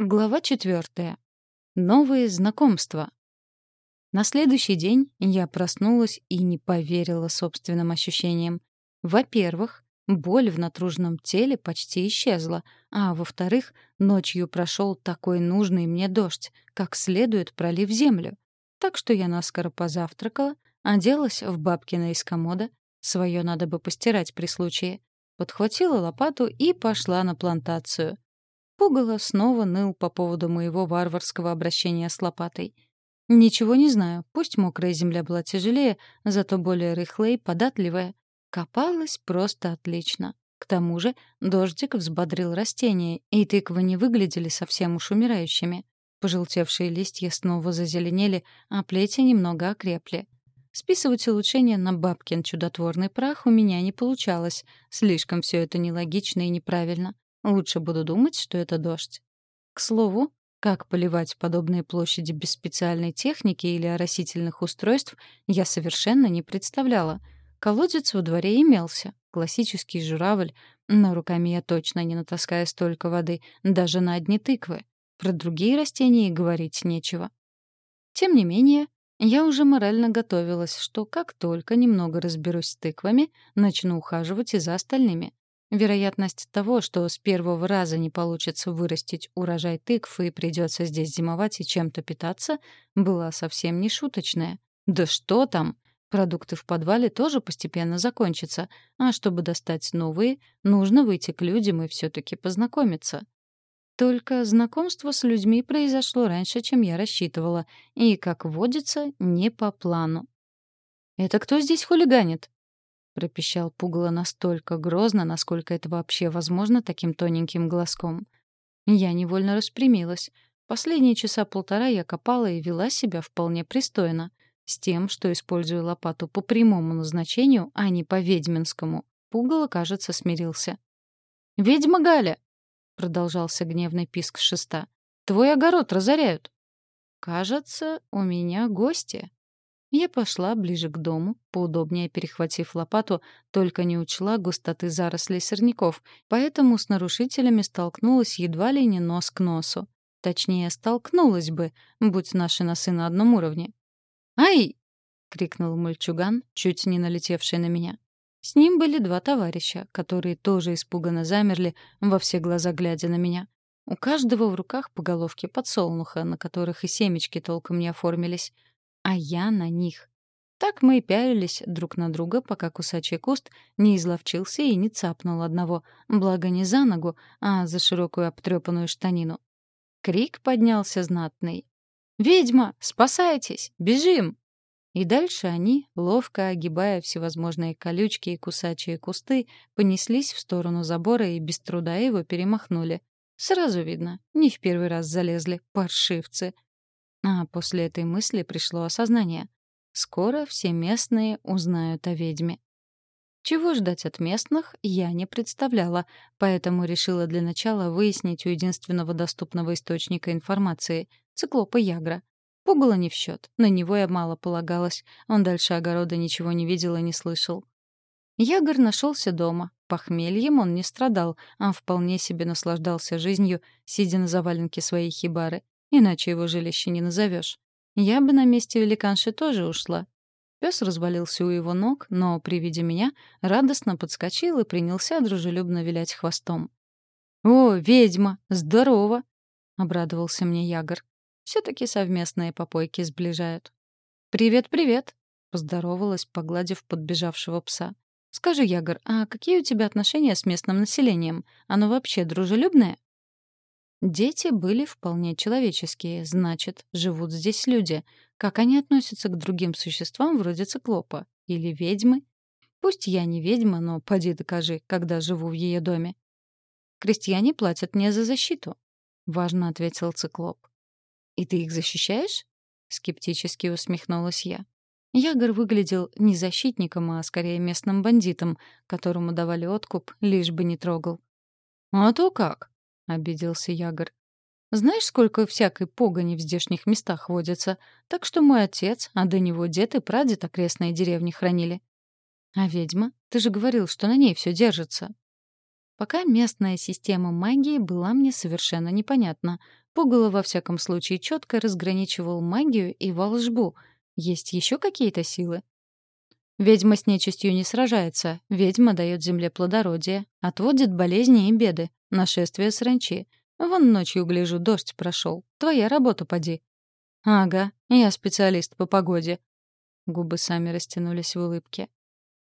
Глава четвертая. Новые знакомства. На следующий день я проснулась и не поверила собственным ощущениям. Во-первых, боль в натруженном теле почти исчезла, а во-вторых, ночью прошел такой нужный мне дождь, как следует пролив землю. Так что я наскоро позавтракала, оделась в бабкино из комода, свое надо бы постирать при случае, подхватила лопату и пошла на плантацию — Пугало снова ныл по поводу моего варварского обращения с лопатой. Ничего не знаю, пусть мокрая земля была тяжелее, зато более рыхлая и податливая. Копалась просто отлично. К тому же дождик взбодрил растения, и тыквы не выглядели совсем уж умирающими. Пожелтевшие листья снова зазеленели, а плети немного окрепли. Списывать улучшения на бабкин чудотворный прах у меня не получалось. Слишком все это нелогично и неправильно. Лучше буду думать, что это дождь. К слову, как поливать подобные площади без специальной техники или оросительных устройств, я совершенно не представляла. Колодец во дворе имелся, классический журавль, но руками я точно не натаскаю столько воды, даже на одни тыквы. Про другие растения и говорить нечего. Тем не менее, я уже морально готовилась, что как только немного разберусь с тыквами, начну ухаживать и за остальными. Вероятность того, что с первого раза не получится вырастить урожай тыкв и придется здесь зимовать и чем-то питаться, была совсем не шуточная. Да что там! Продукты в подвале тоже постепенно закончатся, а чтобы достать новые, нужно выйти к людям и все-таки познакомиться. Только знакомство с людьми произошло раньше, чем я рассчитывала, и, как водится, не по плану. «Это кто здесь хулиганит?» — пропищал пугало настолько грозно, насколько это вообще возможно таким тоненьким голоском. Я невольно распрямилась. Последние часа полтора я копала и вела себя вполне пристойно. С тем, что использую лопату по прямому назначению, а не по ведьминскому. Пугало, кажется, смирился. «Ведьма Галя!» — продолжался гневный писк шеста. «Твой огород разоряют!» «Кажется, у меня гости», я пошла ближе к дому, поудобнее перехватив лопату, только не учла густоты зарослей сорняков, поэтому с нарушителями столкнулась едва ли не нос к носу. Точнее, столкнулась бы, будь наши носы на одном уровне. «Ай!» — крикнул мальчуган, чуть не налетевший на меня. С ним были два товарища, которые тоже испуганно замерли, во все глаза глядя на меня. У каждого в руках по головке подсолнуха, на которых и семечки толком не оформились — а я на них. Так мы и пялились друг на друга, пока кусачий куст не изловчился и не цапнул одного, благо не за ногу, а за широкую обтрепанную штанину. Крик поднялся знатный. «Ведьма! Спасайтесь! Бежим!» И дальше они, ловко огибая всевозможные колючки и кусачие кусты, понеслись в сторону забора и без труда его перемахнули. Сразу видно, не в первый раз залезли, паршивцы. А после этой мысли пришло осознание. Скоро все местные узнают о ведьме. Чего ждать от местных, я не представляла, поэтому решила для начала выяснить у единственного доступного источника информации — циклопа Ягра. Пугало не в счет, на него я мало полагалась, он дальше огорода ничего не видел и не слышал. Ягор нашелся дома, похмельем он не страдал, а вполне себе наслаждался жизнью, сидя на заваленке своей хибары — Иначе его жилище не назовешь. Я бы на месте великанши тоже ушла. Пес развалился у его ног, но при виде меня радостно подскочил и принялся дружелюбно вилять хвостом. «О, ведьма! Здорово!» — обрадовался мне Ягор. «Все-таки совместные попойки сближают». «Привет-привет!» — поздоровалась, погладив подбежавшего пса. «Скажи, Ягор, а какие у тебя отношения с местным населением? Оно вообще дружелюбное?» Дети были вполне человеческие, значит, живут здесь люди. Как они относятся к другим существам вроде циклопа? Или ведьмы? Пусть я не ведьма, но поди докажи, когда живу в ее доме. Крестьяне платят мне за защиту, — важно ответил циклоп. «И ты их защищаешь?» — скептически усмехнулась я. Ягор выглядел не защитником, а скорее местным бандитом, которому давали откуп, лишь бы не трогал. «А то как!» — обиделся Ягор. «Знаешь, сколько всякой погони в здешних местах водится? Так что мой отец, а до него дед и прадед окрестные деревни хранили». «А ведьма? Ты же говорил, что на ней все держится». Пока местная система магии была мне совершенно непонятна, Пугало во всяком случае четко разграничивал магию и волшбу. Есть еще какие-то силы? Ведьма с нечистью не сражается. Ведьма дает земле плодородие, отводит болезни и беды, нашествие саранчи. Вон ночью, гляжу, дождь прошел. Твоя работа, поди. Ага, я специалист по погоде. Губы сами растянулись в улыбке.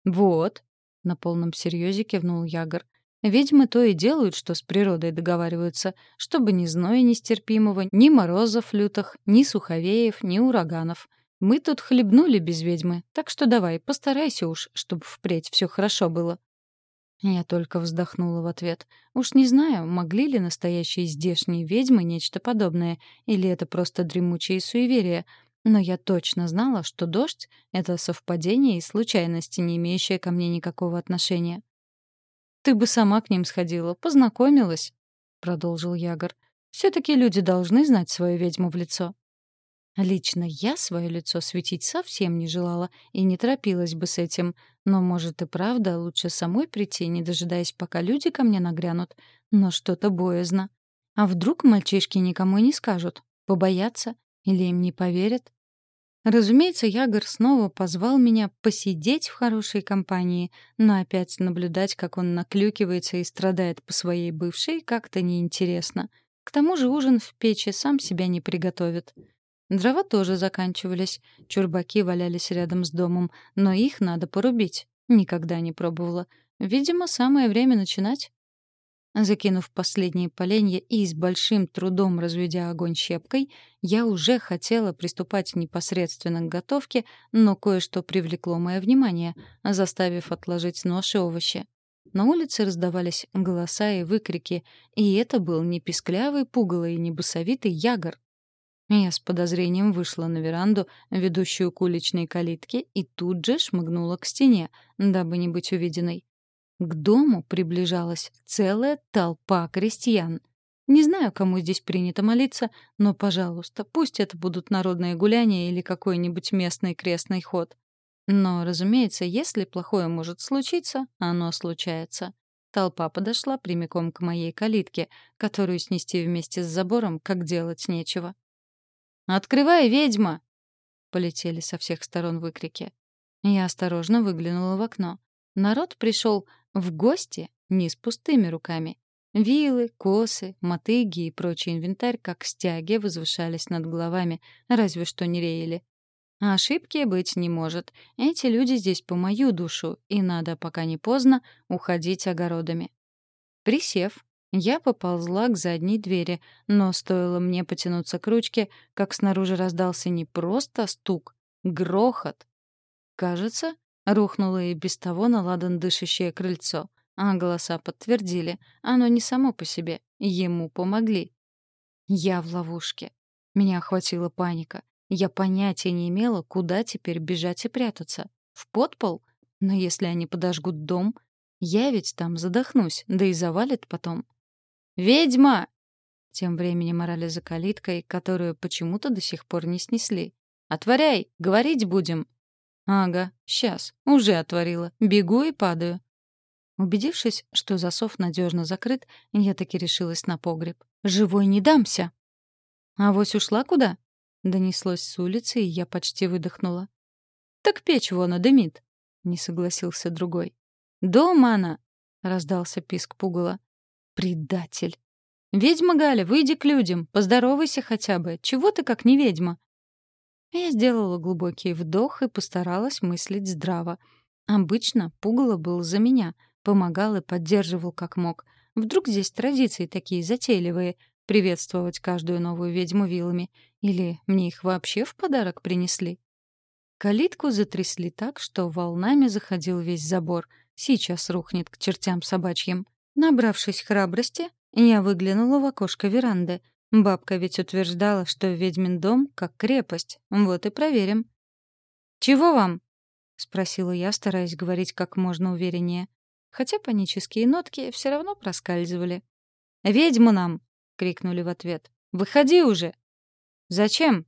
Вот, на полном серьезе кивнул Ягор. Ведьмы то и делают, что с природой договариваются, чтобы ни зноя нестерпимого, ни морозов лютых, ни суховеев, ни ураганов. Мы тут хлебнули без ведьмы, так что давай, постарайся уж, чтобы впредь все хорошо было. Я только вздохнула в ответ. Уж не знаю, могли ли настоящие здешние ведьмы нечто подобное, или это просто дремучие суеверия, но я точно знала, что дождь — это совпадение и случайность, не имеющие ко мне никакого отношения. «Ты бы сама к ним сходила, познакомилась», — продолжил Ягор. «Все-таки люди должны знать свою ведьму в лицо». Лично я свое лицо светить совсем не желала и не торопилась бы с этим. Но, может, и правда, лучше самой прийти, не дожидаясь, пока люди ко мне нагрянут. Но что-то боязно. А вдруг мальчишки никому не скажут? Побоятся? Или им не поверят? Разумеется, Ягор снова позвал меня посидеть в хорошей компании, но опять наблюдать, как он наклюкивается и страдает по своей бывшей, как-то неинтересно. К тому же ужин в печи сам себя не приготовит. Дрова тоже заканчивались. Чурбаки валялись рядом с домом, но их надо порубить. Никогда не пробовала. Видимо, самое время начинать. Закинув последние поленья и с большим трудом разведя огонь щепкой, я уже хотела приступать непосредственно к готовке, но кое-что привлекло мое внимание, заставив отложить нож и овощи. На улице раздавались голоса и выкрики, и это был не писклявый, пугалый и не босовитый ягор. Я с подозрением вышла на веранду, ведущую к уличной калитке, и тут же шмыгнула к стене, дабы не быть увиденной. К дому приближалась целая толпа крестьян. Не знаю, кому здесь принято молиться, но, пожалуйста, пусть это будут народные гуляния или какой-нибудь местный крестный ход. Но, разумеется, если плохое может случиться, оно случается. Толпа подошла прямиком к моей калитке, которую снести вместе с забором, как делать нечего. «Открывай, ведьма!» — полетели со всех сторон выкрики. Я осторожно выглянула в окно. Народ пришел в гости не с пустыми руками. Вилы, косы, мотыги и прочий инвентарь, как стяги, возвышались над головами, разве что не реяли. А ошибки быть не может. Эти люди здесь по мою душу, и надо, пока не поздно, уходить огородами. Присев, я поползла к задней двери, но стоило мне потянуться к ручке, как снаружи раздался не просто стук, грохот. Кажется, Рухнуло и без того наладан дышащее крыльцо. А голоса подтвердили. Оно не само по себе. Ему помогли. Я в ловушке. Меня охватила паника. Я понятия не имела, куда теперь бежать и прятаться. В подпол? Но если они подожгут дом, я ведь там задохнусь, да и завалит потом. «Ведьма!» Тем временем орали за калиткой, которую почему-то до сих пор не снесли. «Отворяй! Говорить будем!» Ага, сейчас. Уже отворила. Бегу и падаю. Убедившись, что засов надежно закрыт, я таки решилась на погреб. Живой не дамся. А вось ушла куда? Донеслось с улицы, и я почти выдохнула. Так печь вон дымит. Не согласился другой. Дома она! Раздался писк пугала. Предатель. «Ведьма Галя, выйди к людям, поздоровайся хотя бы. Чего ты как не ведьма?» Я сделала глубокий вдох и постаралась мыслить здраво. Обычно пугало был за меня, помогал и поддерживал как мог. Вдруг здесь традиции такие затейливые — приветствовать каждую новую ведьму вилами. Или мне их вообще в подарок принесли? Калитку затрясли так, что волнами заходил весь забор. Сейчас рухнет к чертям собачьим. Набравшись храбрости, я выглянула в окошко веранды. Бабка ведь утверждала, что ведьмин дом как крепость. Вот и проверим. «Чего вам?» — спросила я, стараясь говорить как можно увереннее. Хотя панические нотки все равно проскальзывали. «Ведьму нам!» — крикнули в ответ. «Выходи уже!» «Зачем?»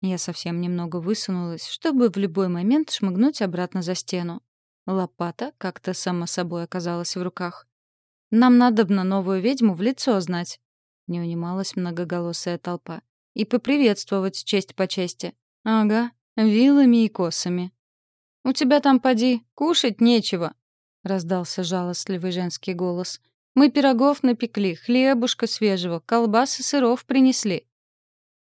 Я совсем немного высунулась, чтобы в любой момент шмыгнуть обратно за стену. Лопата как-то само собой оказалась в руках. «Нам надобно новую ведьму в лицо знать», не унималась многоголосая толпа. «И поприветствовать честь по чести». «Ага, вилами и косами». «У тебя там, поди, кушать нечего», — раздался жалостливый женский голос. «Мы пирогов напекли, хлебушка свежего, колбасы сыров принесли».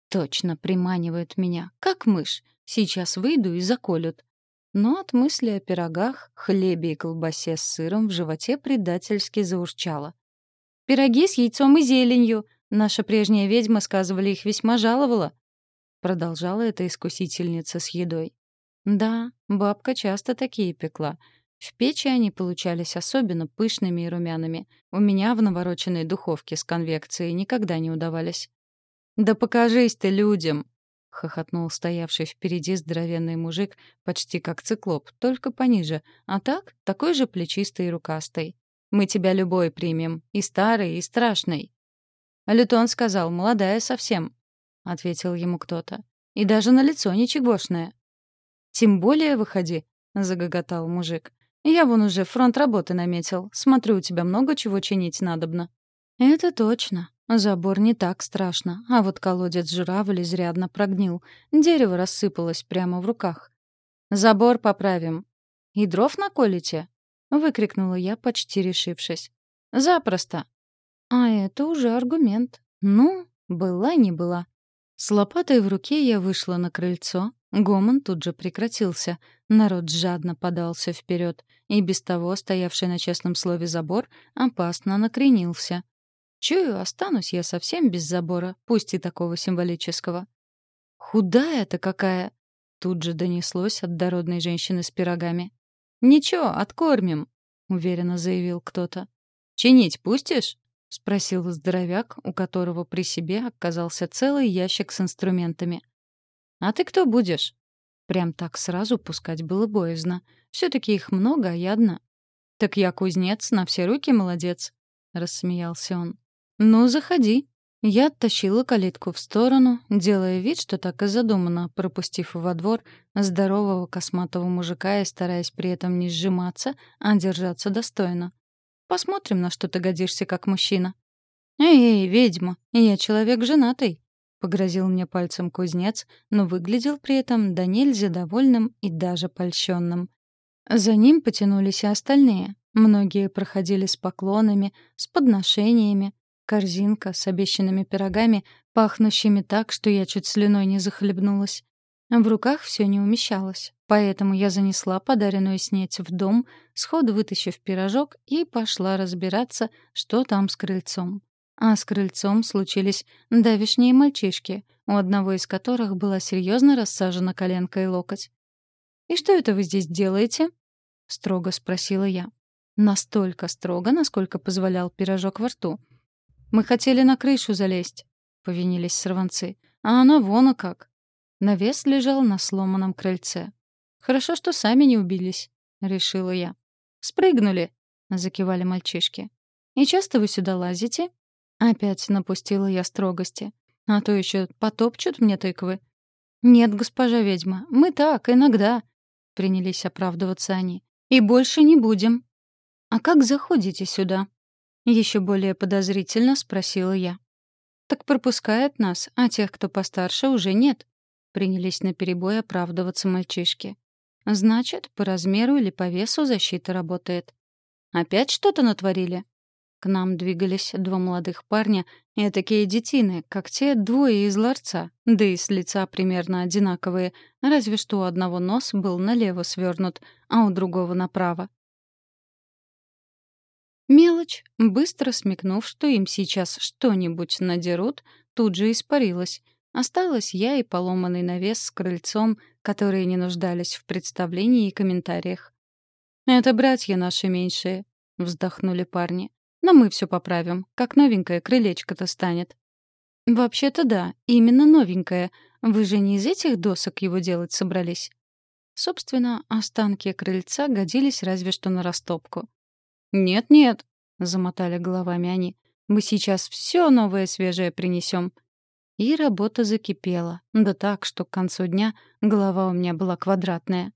Точно приманивают меня, как мышь. Сейчас выйду и заколют. Но от мысли о пирогах, хлебе и колбасе с сыром в животе предательски заурчало. «Пироги с яйцом и зеленью. Наша прежняя ведьма, сказывали, их весьма жаловала». Продолжала эта искусительница с едой. Да, бабка часто такие пекла. В печи они получались особенно пышными и румяными. У меня в навороченной духовке с конвекцией никогда не удавались. «Да покажись ты людям!» — хохотнул стоявший впереди здоровенный мужик, почти как циклоп, только пониже, а так такой же плечистый и рукастый. «Мы тебя любой примем, и старый, и страшный». Лютон сказал, молодая совсем, — ответил ему кто-то. «И даже на лицо ничегошное». «Тем более выходи», — загоготал мужик. «Я вон уже фронт работы наметил. Смотрю, у тебя много чего чинить надобно». «Это точно», Забор не так страшно, а вот колодец журавль изрядно прогнил. Дерево рассыпалось прямо в руках. «Забор поправим». «И дров наколите?» — выкрикнула я, почти решившись. «Запросто». А это уже аргумент. Ну, была не была. С лопатой в руке я вышла на крыльцо. Гомон тут же прекратился. Народ жадно подался вперед, и без того стоявший на честном слове забор опасно накренился. Чую, останусь я совсем без забора, пусть и такого символического. «Худая-то какая!» — тут же донеслось от дородной женщины с пирогами. «Ничего, откормим», — уверенно заявил кто-то. «Чинить пустишь?» — спросил здоровяк, у которого при себе оказался целый ящик с инструментами. «А ты кто будешь?» Прям так сразу пускать было боязно. все таки их много, а я одна. «Так я кузнец, на все руки молодец», — рассмеялся он. «Ну, заходи». Я оттащила калитку в сторону, делая вид, что так и задумано, пропустив во двор здорового косматого мужика и стараясь при этом не сжиматься, а держаться достойно. Посмотрим, на что ты годишься как мужчина. «Эй, ведьма, я человек женатый», — погрозил мне пальцем кузнец, но выглядел при этом до нельзя довольным и даже польщенным. За ним потянулись и остальные. Многие проходили с поклонами, с подношениями, Корзинка с обещанными пирогами, пахнущими так, что я чуть слюной не захлебнулась. В руках все не умещалось, поэтому я занесла подаренную снеть в дом, сходу вытащив пирожок, и пошла разбираться, что там с крыльцом. А с крыльцом случились давишние мальчишки, у одного из которых была серьезно рассажена коленка и локоть. «И что это вы здесь делаете?» — строго спросила я. Настолько строго, насколько позволял пирожок во рту — «Мы хотели на крышу залезть», — повинились сорванцы. «А она вон и как». Навес лежал на сломанном крыльце. «Хорошо, что сами не убились», — решила я. «Спрыгнули», — закивали мальчишки. «И часто вы сюда лазите?» Опять напустила я строгости. «А то еще потопчут мне тыквы». «Нет, госпожа ведьма, мы так, иногда», — принялись оправдываться они. «И больше не будем». «А как заходите сюда?» Еще более подозрительно спросила я. «Так пропускает нас, а тех, кто постарше, уже нет», — принялись наперебой оправдываться мальчишки. «Значит, по размеру или по весу защита работает». «Опять что-то натворили?» К нам двигались два молодых парня, и такие детины, как те двое из ларца, да и с лица примерно одинаковые, разве что у одного нос был налево свернут, а у другого направо. Мелочь, быстро смекнув, что им сейчас что-нибудь надерут, тут же испарилась. Осталась я и поломанный навес с крыльцом, которые не нуждались в представлении и комментариях. «Это братья наши меньшие», — вздохнули парни. «Но мы все поправим, как новенькое крылечко-то станет». «Вообще-то да, именно новенькое. Вы же не из этих досок его делать собрались?» Собственно, останки крыльца годились разве что на растопку. «Нет-нет», — замотали головами они, — «мы сейчас все новое свежее принесем». И работа закипела, да так, что к концу дня голова у меня была квадратная.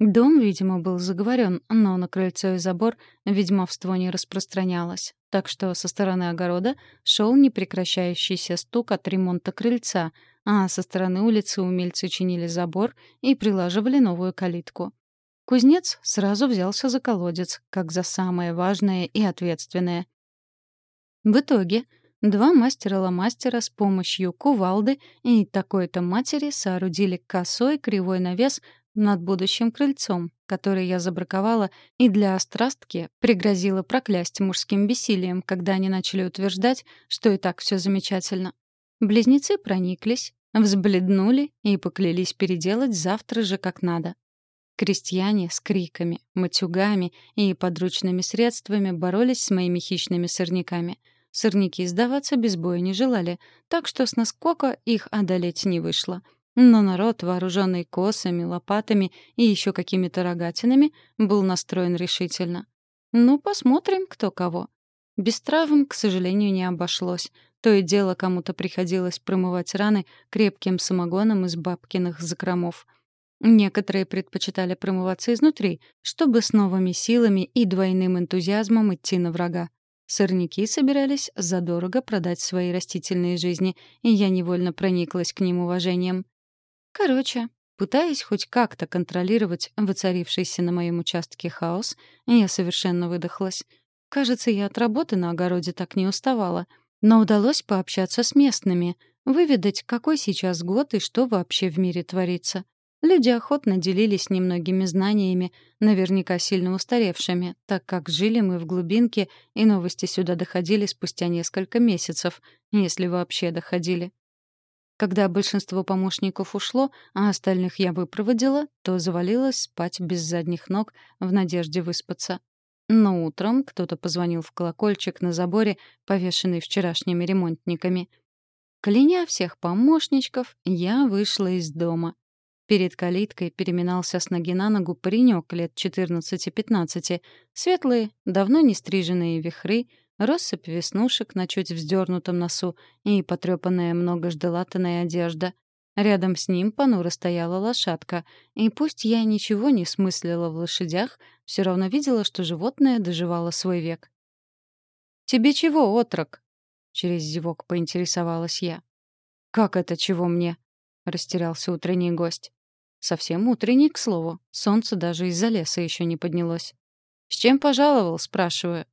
Дом, видимо, был заговорен, но на крыльцо и забор ведьмовство не распространялось. Так что со стороны огорода шел непрекращающийся стук от ремонта крыльца, а со стороны улицы умельцы чинили забор и прилаживали новую калитку. Кузнец сразу взялся за колодец, как за самое важное и ответственное. В итоге два мастера-ломастера с помощью кувалды и такой-то матери соорудили косой кривой навес над будущим крыльцом, который я забраковала и для острастки пригрозила проклясть мужским бессилием, когда они начали утверждать, что и так все замечательно. Близнецы прониклись, взбледнули и поклялись переделать завтра же как надо. Крестьяне с криками, матюгами и подручными средствами боролись с моими хищными сорняками. Сорняки сдаваться без боя не желали, так что с наскока их одолеть не вышло — но народ, вооруженный косами, лопатами и еще какими-то рогатинами, был настроен решительно. Ну, посмотрим, кто кого. Без травм, к сожалению, не обошлось. То и дело кому-то приходилось промывать раны крепким самогоном из бабкиных закромов. Некоторые предпочитали промываться изнутри, чтобы с новыми силами и двойным энтузиазмом идти на врага. Сорняки собирались задорого продать свои растительные жизни, и я невольно прониклась к ним уважением. Короче, пытаясь хоть как-то контролировать воцарившийся на моем участке хаос, я совершенно выдохлась. Кажется, я от работы на огороде так не уставала. Но удалось пообщаться с местными, выведать, какой сейчас год и что вообще в мире творится. Люди охотно делились немногими знаниями, наверняка сильно устаревшими, так как жили мы в глубинке, и новости сюда доходили спустя несколько месяцев, если вообще доходили. Когда большинство помощников ушло, а остальных я выпроводила, то завалилась спать без задних ног в надежде выспаться. Но утром кто-то позвонил в колокольчик на заборе, повешенный вчерашними ремонтниками. Кляня всех помощничков, я вышла из дома. Перед калиткой переминался с ноги на ногу паренек лет 14-15, светлые, давно не стриженные вихры — Россыпь веснушек на чуть вздернутом носу и потрепанная многождалатанная одежда. Рядом с ним понуро стояла лошадка, и пусть я ничего не смыслила в лошадях, все равно видела, что животное доживало свой век. «Тебе чего, отрок?» — через зевок поинтересовалась я. «Как это чего мне?» — растерялся утренний гость. Совсем утренний, к слову. Солнце даже из-за леса еще не поднялось. «С чем пожаловал?» — спрашиваю.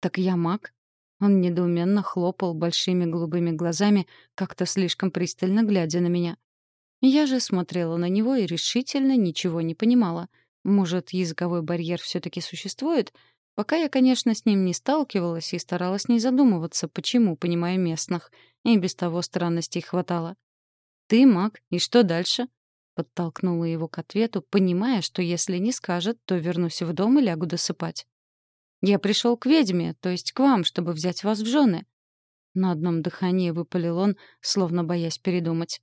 «Так я маг?» Он недоуменно хлопал большими голубыми глазами, как-то слишком пристально глядя на меня. Я же смотрела на него и решительно ничего не понимала. Может, языковой барьер все таки существует? Пока я, конечно, с ним не сталкивалась и старалась не задумываться, почему понимаю местных. И без того странностей хватало. «Ты маг, и что дальше?» Подтолкнула его к ответу, понимая, что если не скажет, то вернусь в дом и лягу досыпать. Я пришел к ведьме, то есть к вам, чтобы взять вас в жены. На одном дыхании выпалил он, словно боясь передумать.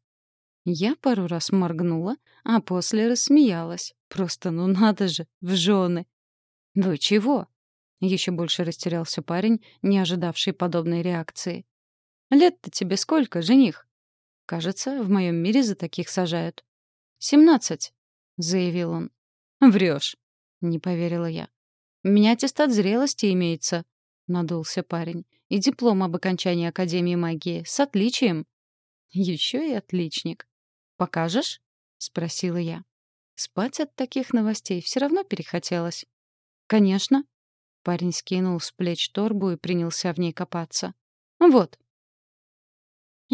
Я пару раз моргнула, а после рассмеялась. Просто ну надо же, в жены. «Вы чего?» Еще больше растерялся парень, не ожидавший подобной реакции. «Лет-то тебе сколько, жених?» «Кажется, в моем мире за таких сажают». «Семнадцать», — заявил он. «Врешь», — не поверила я. «У меня аттестат зрелости имеется», — надулся парень. «И диплом об окончании Академии магии. С отличием». «Еще и отличник». «Покажешь?» — спросила я. Спать от таких новостей все равно перехотелось. «Конечно». Парень скинул с плеч торбу и принялся в ней копаться. «Вот,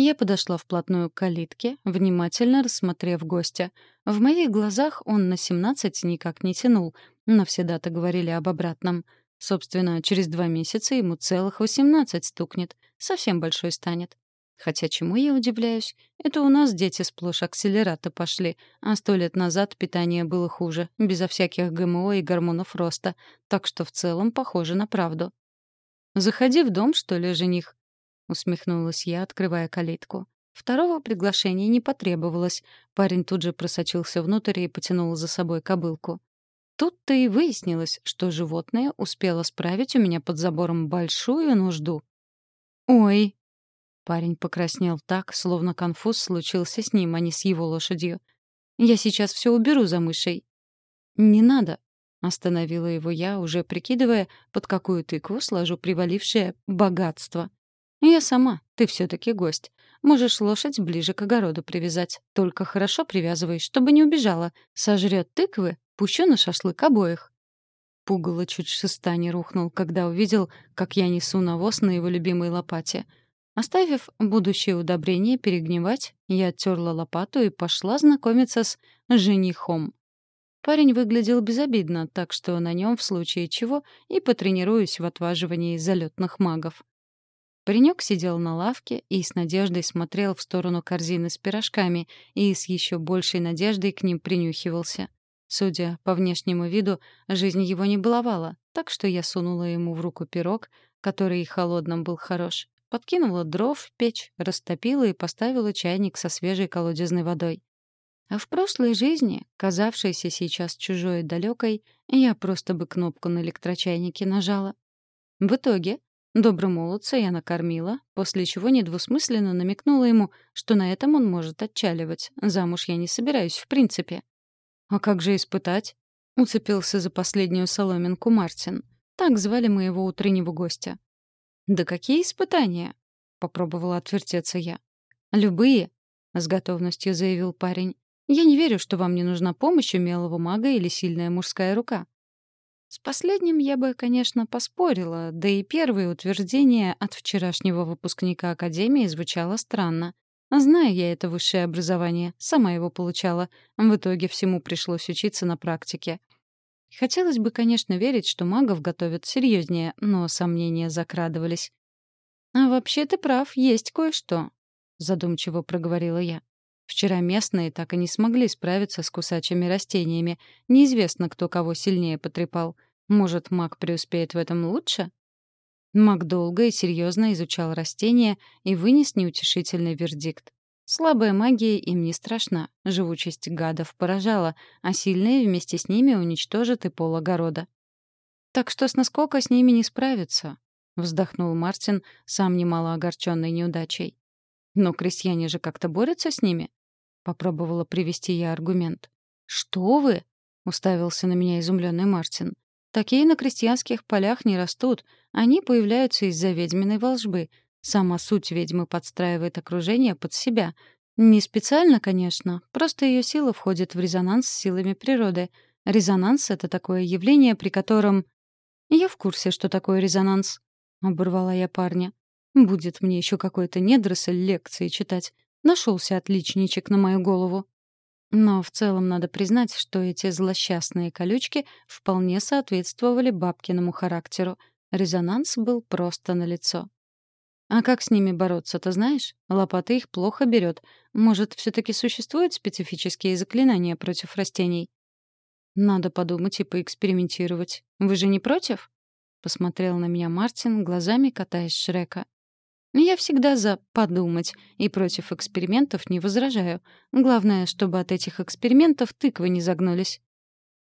я подошла вплотную к калитке, внимательно рассмотрев гостя. В моих глазах он на 17 никак не тянул, но все даты говорили об обратном. Собственно, через два месяца ему целых 18 стукнет. Совсем большой станет. Хотя чему я удивляюсь? Это у нас дети сплошь акселераты пошли, а сто лет назад питание было хуже, безо всяких ГМО и гормонов роста, так что в целом похоже на правду. «Заходи в дом, что ли, жених?» — усмехнулась я, открывая калитку. Второго приглашения не потребовалось. Парень тут же просочился внутрь и потянул за собой кобылку. Тут-то и выяснилось, что животное успело справить у меня под забором большую нужду. «Ой!» Парень покраснел так, словно конфуз случился с ним, а не с его лошадью. «Я сейчас все уберу за мышей». «Не надо», — остановила его я, уже прикидывая, под какую тыкву сложу привалившее богатство. «Я сама, ты все таки гость. Можешь лошадь ближе к огороду привязать. Только хорошо привязывай, чтобы не убежала. Сожрет тыквы, пущу на шашлык обоих». Пугало чуть шеста не рухнул, когда увидел, как я несу навоз на его любимой лопате. Оставив будущее удобрение перегнивать, я оттерла лопату и пошла знакомиться с женихом. Парень выглядел безобидно, так что на нем в случае чего и потренируюсь в отваживании залетных магов. Паренек сидел на лавке и с надеждой смотрел в сторону корзины с пирожками и с еще большей надеждой к ним принюхивался. Судя по внешнему виду, жизнь его не баловала, так что я сунула ему в руку пирог, который и холодным был хорош, подкинула дров в печь, растопила и поставила чайник со свежей колодезной водой. А в прошлой жизни, казавшейся сейчас чужой и далекой, я просто бы кнопку на электрочайнике нажала. В итоге добромолодца я накормила, после чего недвусмысленно намекнула ему, что на этом он может отчаливать. Замуж я не собираюсь в принципе. «А как же испытать?» — уцепился за последнюю соломинку Мартин. Так звали моего утреннего гостя. «Да какие испытания?» — попробовала отвертеться я. «Любые», — с готовностью заявил парень. Я не верю, что вам не нужна помощь умелого мага или сильная мужская рука. С последним я бы, конечно, поспорила, да и первое утверждение от вчерашнего выпускника Академии звучало странно. Знаю я это высшее образование, сама его получала. В итоге всему пришлось учиться на практике. Хотелось бы, конечно, верить, что магов готовят серьезнее, но сомнения закрадывались. «А вообще ты прав, есть кое-что», — задумчиво проговорила я. Вчера местные так и не смогли справиться с кусачими растениями. Неизвестно, кто кого сильнее потрепал. Может, маг преуспеет в этом лучше? Маг долго и серьезно изучал растения и вынес неутешительный вердикт. Слабая магия им не страшна, живучесть гадов поражала, а сильные вместе с ними уничтожат и пол огорода. «Так что с насколько с ними не справиться?» — вздохнул Мартин, сам немало огорченный неудачей. «Но крестьяне же как-то борются с ними?» Попробовала привести я аргумент. «Что вы?» — уставился на меня изумленный Мартин. «Такие на крестьянских полях не растут. Они появляются из-за ведьминой волжбы. Сама суть ведьмы подстраивает окружение под себя. Не специально, конечно, просто ее сила входит в резонанс с силами природы. Резонанс — это такое явление, при котором... «Я в курсе, что такое резонанс», — оборвала я парня. «Будет мне еще какой-то недросль лекции читать. Нашелся отличничек на мою голову. Но в целом надо признать, что эти злосчастные колючки вполне соответствовали бабкиному характеру. Резонанс был просто налицо. А как с ними бороться, ты знаешь? Лопата их плохо берет. Может, все-таки существуют специфические заклинания против растений? Надо подумать и поэкспериментировать. Вы же не против? Посмотрел на меня Мартин, глазами катаясь Шрека. Я всегда за подумать и против экспериментов не возражаю. Главное, чтобы от этих экспериментов тыквы не загнулись.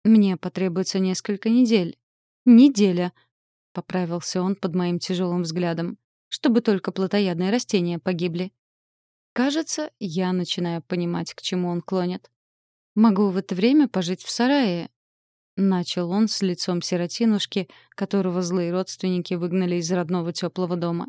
Мне потребуется несколько недель. Неделя, — поправился он под моим тяжелым взглядом, — чтобы только плотоядные растения погибли. Кажется, я начинаю понимать, к чему он клонит. Могу в это время пожить в сарае. Начал он с лицом сиротинушки, которого злые родственники выгнали из родного теплого дома.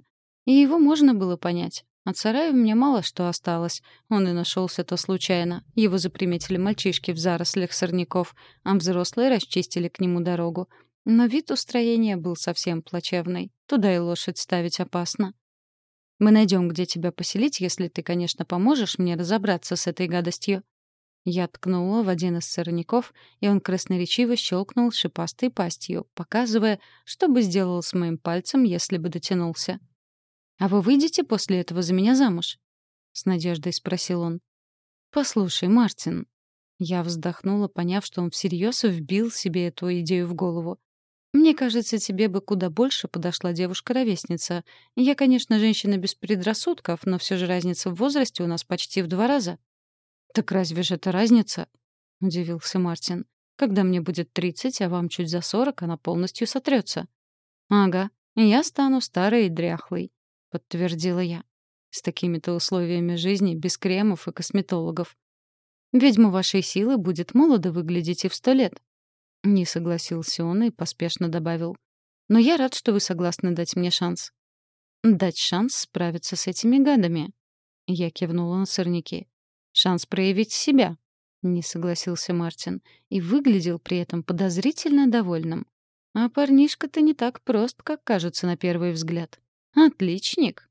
И его можно было понять. От сарая у меня мало что осталось. Он и нашелся-то случайно. Его заприметили мальчишки в зарослях сорняков, а взрослые расчистили к нему дорогу. Но вид у строения был совсем плачевный. Туда и лошадь ставить опасно. Мы найдем, где тебя поселить, если ты, конечно, поможешь мне разобраться с этой гадостью. Я ткнула в один из сорняков, и он красноречиво щелкнул шипастой пастью, показывая, что бы сделал с моим пальцем, если бы дотянулся. «А вы выйдете после этого за меня замуж?» — с надеждой спросил он. «Послушай, Мартин». Я вздохнула, поняв, что он всерьез вбил себе эту идею в голову. «Мне кажется, тебе бы куда больше подошла девушка-ровесница. Я, конечно, женщина без предрассудков, но все же разница в возрасте у нас почти в два раза». «Так разве же это разница?» — удивился Мартин. «Когда мне будет тридцать, а вам чуть за сорок, она полностью сотрется». «Ага, я стану старой и дряхлой. — подтвердила я. «С такими-то условиями жизни, без кремов и косметологов. Ведьма вашей силы будет молодо выглядеть и в сто лет», Не согласился он и поспешно добавил. «Но я рад, что вы согласны дать мне шанс». «Дать шанс справиться с этими гадами?» Я кивнула на сорняки. «Шанс проявить себя», — не согласился Мартин, и выглядел при этом подозрительно довольным. «А парнишка-то не так прост, как кажется на первый взгляд. Отличник!»